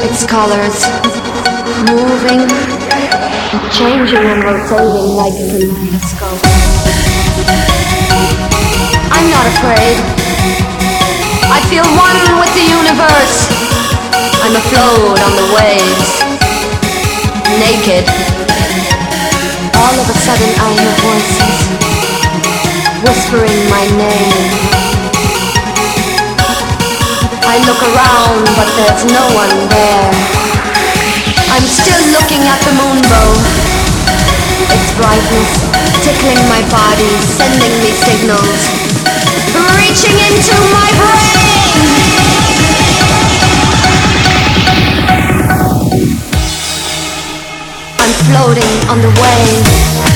Its colors moving, changing and rotating like a kaleidoscope. I'm not afraid. I feel one with the universe. I'm afloat on the waves, naked. All of a sudden I hear voices whispering my name. I look around, but there's no one there. I'm still looking at the moonbow. Its brightness tickling my body, sending me signals, reaching into my brain. I'm floating on the waves.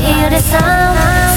이래서